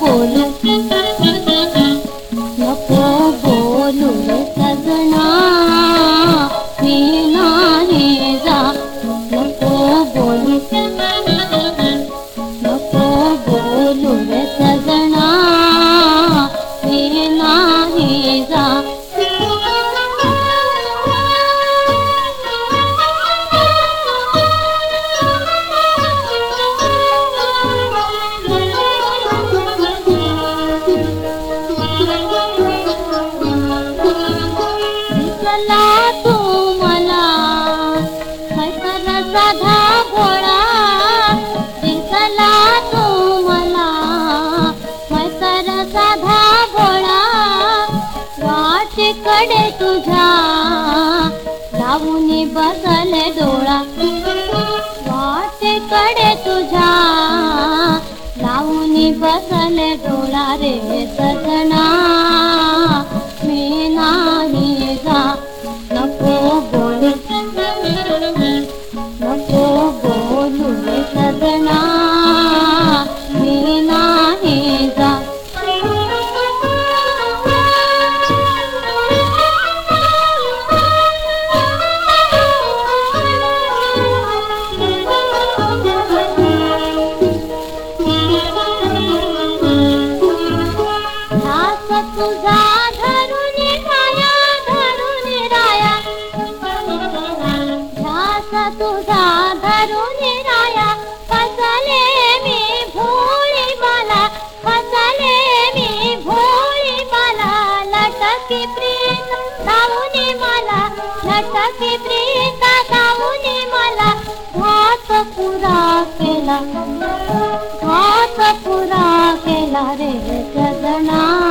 बोलू दिसला तू मला. मैत्र साधा भोळा दिसला तू मला. साधा भोळा वाटेकडे तुझ्या. लावून बसले डोळा. वाटेकडे तुझ्या. लावून बसले डोळा रे सजना. तुझा धरून राया धरून राया। ध्यास तुझा धरून राया। फसले मी भोळी मला फसले मी भोळी मला। लटकी प्रीत लटकी पुरा केला। रे सजना